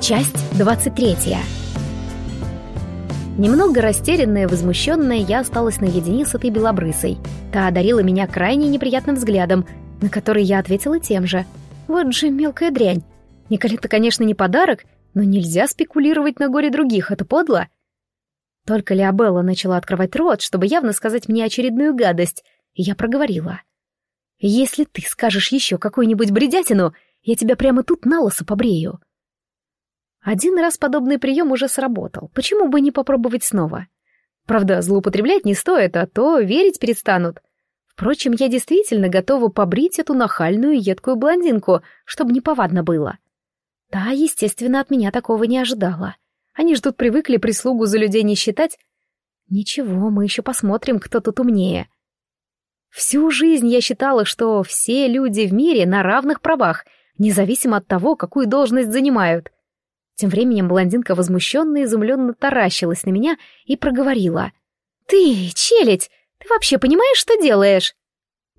Часть 23 Немного растерянная, возмущенная, я осталась наедине с этой белобрысой. Та одарила меня крайне неприятным взглядом, на который я ответила тем же. Вот же мелкая дрянь. Николета, конечно, не подарок, но нельзя спекулировать на горе других, это подло. Только Леобелла начала открывать рот, чтобы явно сказать мне очередную гадость, и я проговорила. «Если ты скажешь еще какую-нибудь бредятину, я тебя прямо тут на лосо побрею». Один раз подобный прием уже сработал, почему бы не попробовать снова? Правда, злоупотреблять не стоит, а то верить перестанут. Впрочем, я действительно готова побрить эту нахальную едкую блондинку, чтобы неповадно было. Та, естественно, от меня такого не ожидала. Они ж тут привыкли прислугу за людей не считать. Ничего, мы еще посмотрим, кто тут умнее. Всю жизнь я считала, что все люди в мире на равных правах, независимо от того, какую должность занимают — тем временем блондинка возмущенно и изумленно таращилась на меня и проговорила. «Ты, челядь, ты вообще понимаешь, что делаешь?»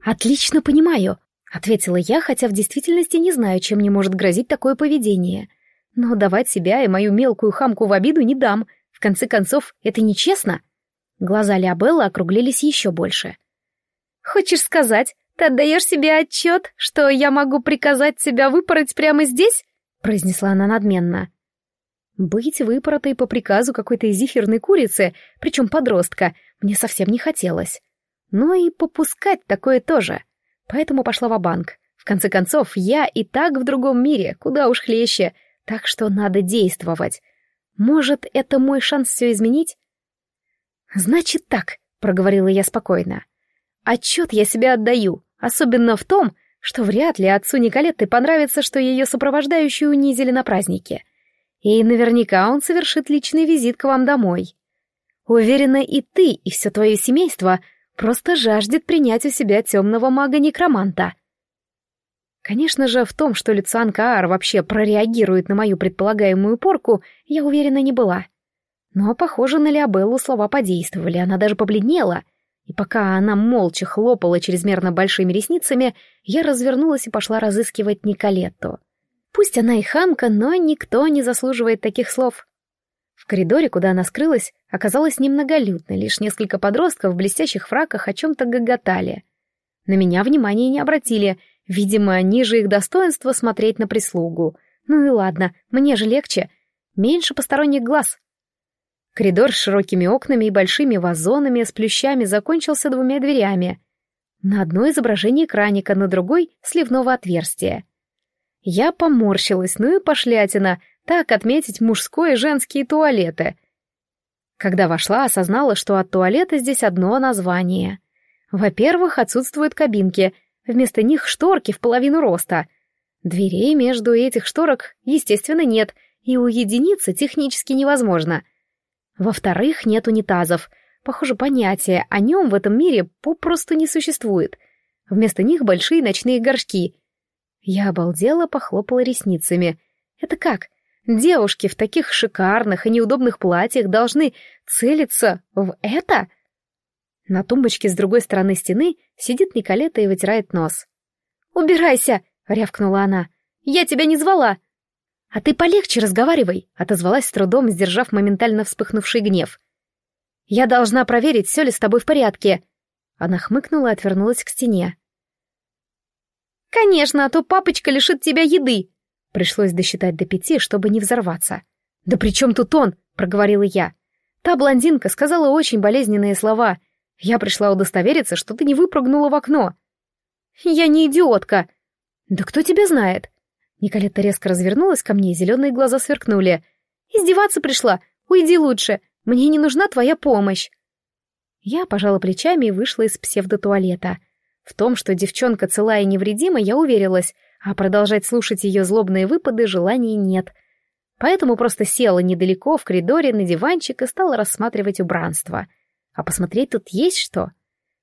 «Отлично понимаю», — ответила я, хотя в действительности не знаю, чем мне может грозить такое поведение. Но давать себя и мою мелкую хамку в обиду не дам. В конце концов, это нечестно. Глаза Леобеллы округлились еще больше. «Хочешь сказать, ты отдаешь себе отчет, что я могу приказать тебя выпороть прямо здесь?» — произнесла она надменно. Быть выпоротой по приказу какой-то зефирной курицы, причем подростка, мне совсем не хотелось. Но и попускать такое тоже. Поэтому пошла в банк В конце концов, я и так в другом мире, куда уж хлеще, так что надо действовать. Может, это мой шанс все изменить? «Значит так», — проговорила я спокойно. «Отчет я себе отдаю, особенно в том, что вряд ли отцу Николетты понравится, что ее сопровождающую унизили на празднике. И наверняка он совершит личный визит к вам домой. Уверена, и ты, и все твое семейство просто жаждет принять у себя темного мага-некроманта. Конечно же, в том, что Люциан Каар вообще прореагирует на мою предполагаемую порку, я уверена не была. Но, похоже, на Леобеллу слова подействовали, она даже побледнела. И пока она молча хлопала чрезмерно большими ресницами, я развернулась и пошла разыскивать Николетту. Пусть она и хамка, но никто не заслуживает таких слов. В коридоре, куда она скрылась, оказалось немноголюдно, лишь несколько подростков в блестящих фраках о чем-то гоготали. На меня внимания не обратили, видимо, ниже их достоинства смотреть на прислугу. Ну и ладно, мне же легче, меньше посторонних глаз. Коридор с широкими окнами и большими вазонами с плющами закончился двумя дверями. На одной изображение краника, на другой — сливного отверстия. Я поморщилась, ну и пошлятина, так отметить мужской и женские туалеты. Когда вошла, осознала, что от туалета здесь одно название. Во-первых, отсутствуют кабинки, вместо них шторки в половину роста. Дверей между этих шторок, естественно, нет, и уединиться технически невозможно. Во-вторых, нет унитазов. Похоже, понятие о нем в этом мире попросту не существует. Вместо них большие ночные горшки — я обалдела, похлопала ресницами. Это как? Девушки в таких шикарных и неудобных платьях должны целиться в это? На тумбочке с другой стороны стены сидит Николета и вытирает нос. «Убирайся!» — рявкнула она. «Я тебя не звала!» «А ты полегче разговаривай!» — отозвалась с трудом, сдержав моментально вспыхнувший гнев. «Я должна проверить, все ли с тобой в порядке!» Она хмыкнула и отвернулась к стене. «Конечно, а то папочка лишит тебя еды!» Пришлось досчитать до пяти, чтобы не взорваться. «Да при чем тут он?» — проговорила я. Та блондинка сказала очень болезненные слова. Я пришла удостовериться, что ты не выпрыгнула в окно. «Я не идиотка!» «Да кто тебя знает?» Николетта резко развернулась ко мне, зеленые глаза сверкнули. «Издеваться пришла! Уйди лучше! Мне не нужна твоя помощь!» Я пожала плечами и вышла из псевдотуалета. В том, что девчонка цела и невредима, я уверилась, а продолжать слушать ее злобные выпады желания нет. Поэтому просто села недалеко в коридоре на диванчик и стала рассматривать убранство. А посмотреть тут есть что.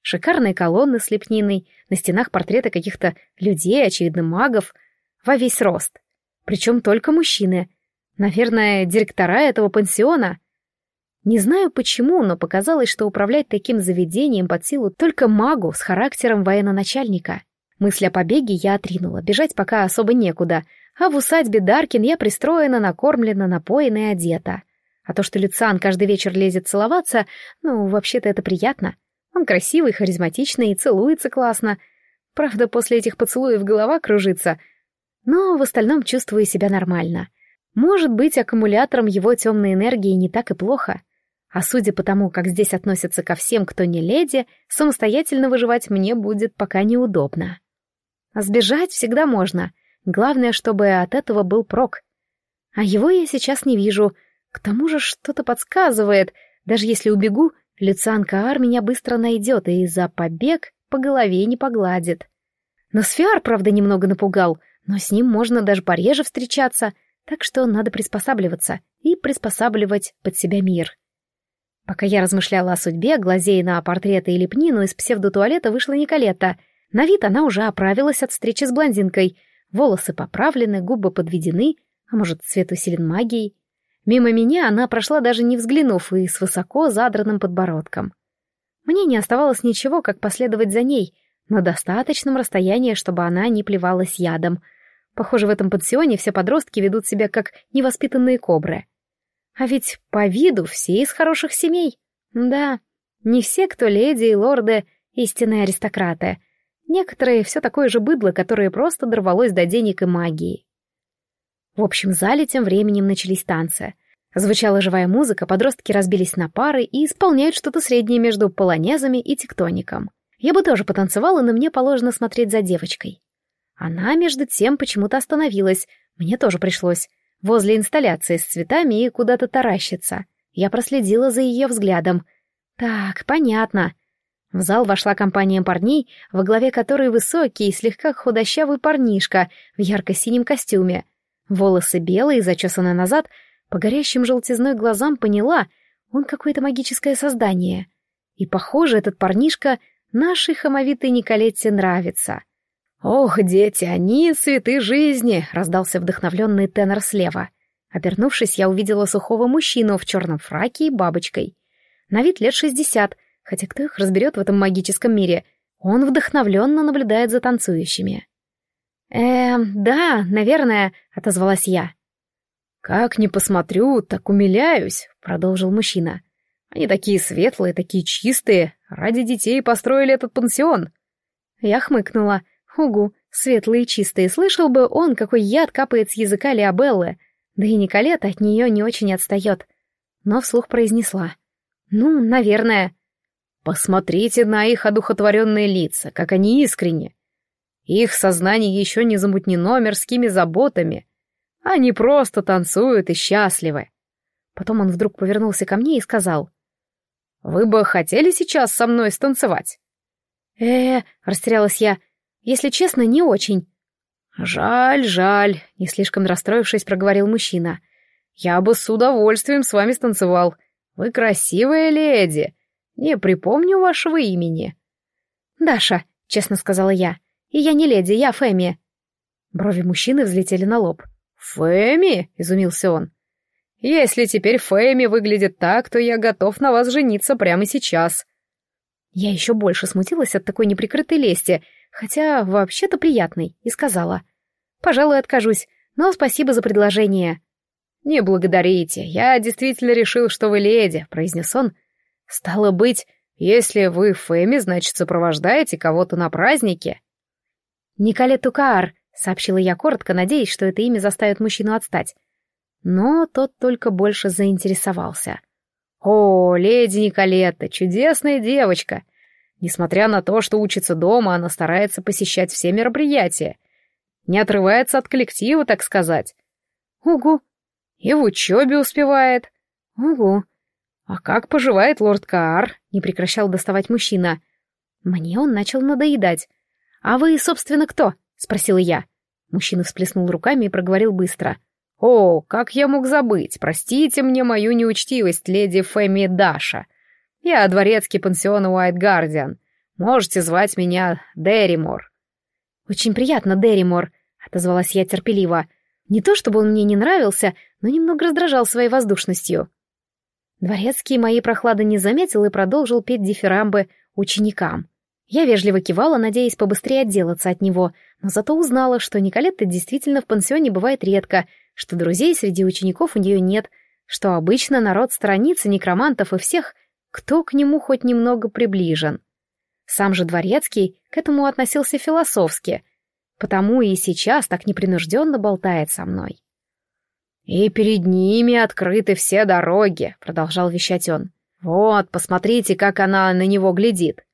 Шикарные колонны с лепниной, на стенах портреты каких-то людей, очевидно, магов, во весь рост. Причем только мужчины. Наверное, директора этого пансиона. Не знаю почему, но показалось, что управлять таким заведением под силу только магу с характером военачальника. Мысль о побеге я отринула, бежать пока особо некуда, а в усадьбе Даркин я пристроена, накормлена, напоена и одета. А то, что Люциан каждый вечер лезет целоваться, ну, вообще-то это приятно. Он красивый, харизматичный и целуется классно. Правда, после этих поцелуев голова кружится. Но в остальном чувствую себя нормально. Может быть, аккумулятором его темной энергии не так и плохо. А судя по тому, как здесь относятся ко всем, кто не леди, самостоятельно выживать мне будет пока неудобно. А сбежать всегда можно. Главное, чтобы от этого был прок. А его я сейчас не вижу. К тому же что-то подсказывает. Даже если убегу, Люциан Каар меня быстро найдет и за побег по голове не погладит. Но Сфиар, правда, немного напугал, но с ним можно даже пореже встречаться, так что надо приспосабливаться и приспосабливать под себя мир. Пока я размышляла о судьбе, глазея на портреты и лепнину, из псевдотуалета вышла Николетта. На вид она уже оправилась от встречи с блондинкой. Волосы поправлены, губы подведены, а может, цвет усилен магией. Мимо меня она прошла даже не взглянув и с высоко задранным подбородком. Мне не оставалось ничего, как последовать за ней, на достаточном расстоянии, чтобы она не плевалась ядом. Похоже, в этом пансионе все подростки ведут себя как невоспитанные кобры. А ведь по виду все из хороших семей. Да, не все, кто леди и лорды, истинные аристократы. Некоторые все такое же быдло, которое просто дорвалось до денег и магии. В общем зале тем временем начались танцы. Звучала живая музыка, подростки разбились на пары и исполняют что-то среднее между полонезами и тектоником. Я бы тоже потанцевала, но мне положено смотреть за девочкой. Она, между тем, почему-то остановилась. Мне тоже пришлось возле инсталляции с цветами и куда-то таращится. Я проследила за ее взглядом. Так, понятно. В зал вошла компания парней, во главе которой высокий и слегка худощавый парнишка в ярко-синем костюме. Волосы белые, зачесаны назад, по горящим желтизной глазам поняла, он какое-то магическое создание. И, похоже, этот парнишка нашей хамовитой Николетте нравится — «Ох, дети, они цветы жизни!» — раздался вдохновленный тенор слева. Обернувшись, я увидела сухого мужчину в черном фраке и бабочкой. На вид лет шестьдесят, хотя кто их разберет в этом магическом мире. Он вдохновленно наблюдает за танцующими. «Эм, да, наверное», — отозвалась я. «Как не посмотрю, так умиляюсь», — продолжил мужчина. «Они такие светлые, такие чистые. Ради детей построили этот пансион». Я хмыкнула. Угу, светлые и чистые, слышал бы он, какой яд капает с языка Леобеллы. Да и Николета от нее не очень отстает. Но вслух произнесла. Ну, наверное. Посмотрите на их одухотворенные лица, как они искренне. Их сознание еще не замутнено мирскими заботами. Они просто танцуют и счастливы. Потом он вдруг повернулся ко мне и сказал. «Вы бы хотели сейчас со мной станцевать?» «Э-э», — растерялась я, — если честно, не очень. Жаль, жаль, не слишком расстроившись, проговорил мужчина. Я бы с удовольствием с вами станцевал. Вы красивая леди. Не припомню вашего имени. Даша, честно сказала я. И я не леди, я Фэми. Брови мужчины взлетели на лоб. «Фэми?» — изумился он. «Если теперь Фэми выглядит так, то я готов на вас жениться прямо сейчас». Я еще больше смутилась от такой неприкрытой лести — хотя вообще-то приятный, и сказала. «Пожалуй, откажусь, но спасибо за предложение». «Не благодарите, я действительно решил, что вы леди», — произнес он. «Стало быть, если вы Фэми, значит, сопровождаете кого-то на празднике». «Николе Тукаар», — сообщила я коротко, надеясь, что это имя заставит мужчину отстать. Но тот только больше заинтересовался. «О, леди Николетта, чудесная девочка! Несмотря на то, что учится дома, она старается посещать все мероприятия. Не отрывается от коллектива, так сказать. Угу. И в учебе успевает. Угу. А как поживает лорд Каар? Не прекращал доставать мужчина. Мне он начал надоедать. А вы, собственно, кто? Спросила я. Мужчина всплеснул руками и проговорил быстро. «О, как я мог забыть! Простите мне мою неучтивость, леди Фэми Даша. Я дворецкий пансиона Уайт Гардиан. Можете звать меня Дерримор». «Очень приятно, Дерримор», — отозвалась я терпеливо. Не то чтобы он мне не нравился, но немного раздражал своей воздушностью. Дворецкий моей прохлады не заметил и продолжил петь дифирамбы ученикам. Я вежливо кивала, надеясь побыстрее отделаться от него, но зато узнала, что Николетта действительно в пансионе бывает редко, что друзей среди учеников у нее нет, что обычно народ сторонится некромантов и всех, кто к нему хоть немного приближен. Сам же Дворецкий к этому относился философски, потому и сейчас так непринужденно болтает со мной. «И перед ними открыты все дороги», — продолжал вещать он. «Вот, посмотрите, как она на него глядит.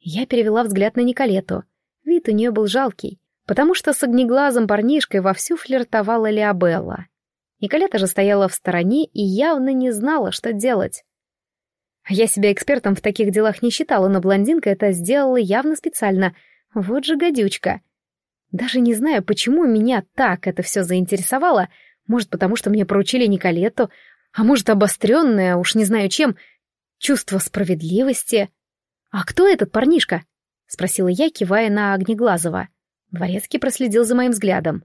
Я перевела взгляд на Николету. Вид у нее был жалкий, потому что с огнеглазым парнишкой вовсю флиртовала Леобелла. Николета же стояла в стороне и явно не знала, что делать. Я себя экспертом в таких делах не считала, но блондинка это сделала явно специально. Вот же гадючка. Даже не знаю, почему меня так это все заинтересовало. Может, потому что мне поручили Николету, а может, обостренное, уж не знаю чем, чувство справедливости. «А кто этот парнишка?» — спросила я, кивая на Огнеглазого. Дворецкий проследил за моим взглядом.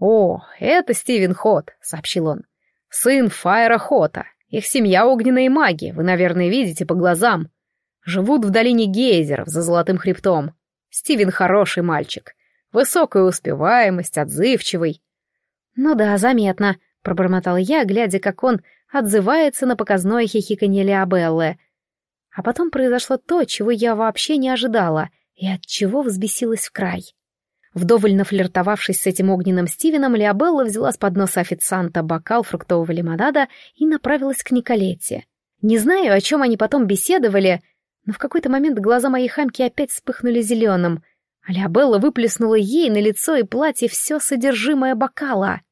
«О, это Стивен Хот», — сообщил он. «Сын Файра Хота. Их семья огненные маги, вы, наверное, видите по глазам. Живут в долине гейзеров за Золотым Хребтом. Стивен хороший мальчик. Высокая успеваемость, отзывчивый». «Ну да, заметно», — пробормотала я, глядя, как он отзывается на показное хихиканье Леобеллы — а потом произошло то, чего я вообще не ожидала, и от чего взбесилась в край. Вдоволь нафлиртовавшись с этим огненным Стивеном, Леобелла взяла с подноса официанта бокал фруктового лимонада и направилась к Николете. Не знаю, о чем они потом беседовали, но в какой-то момент глаза моей хамки опять вспыхнули зеленым, а Леобелла выплеснула ей на лицо и платье все содержимое бокала —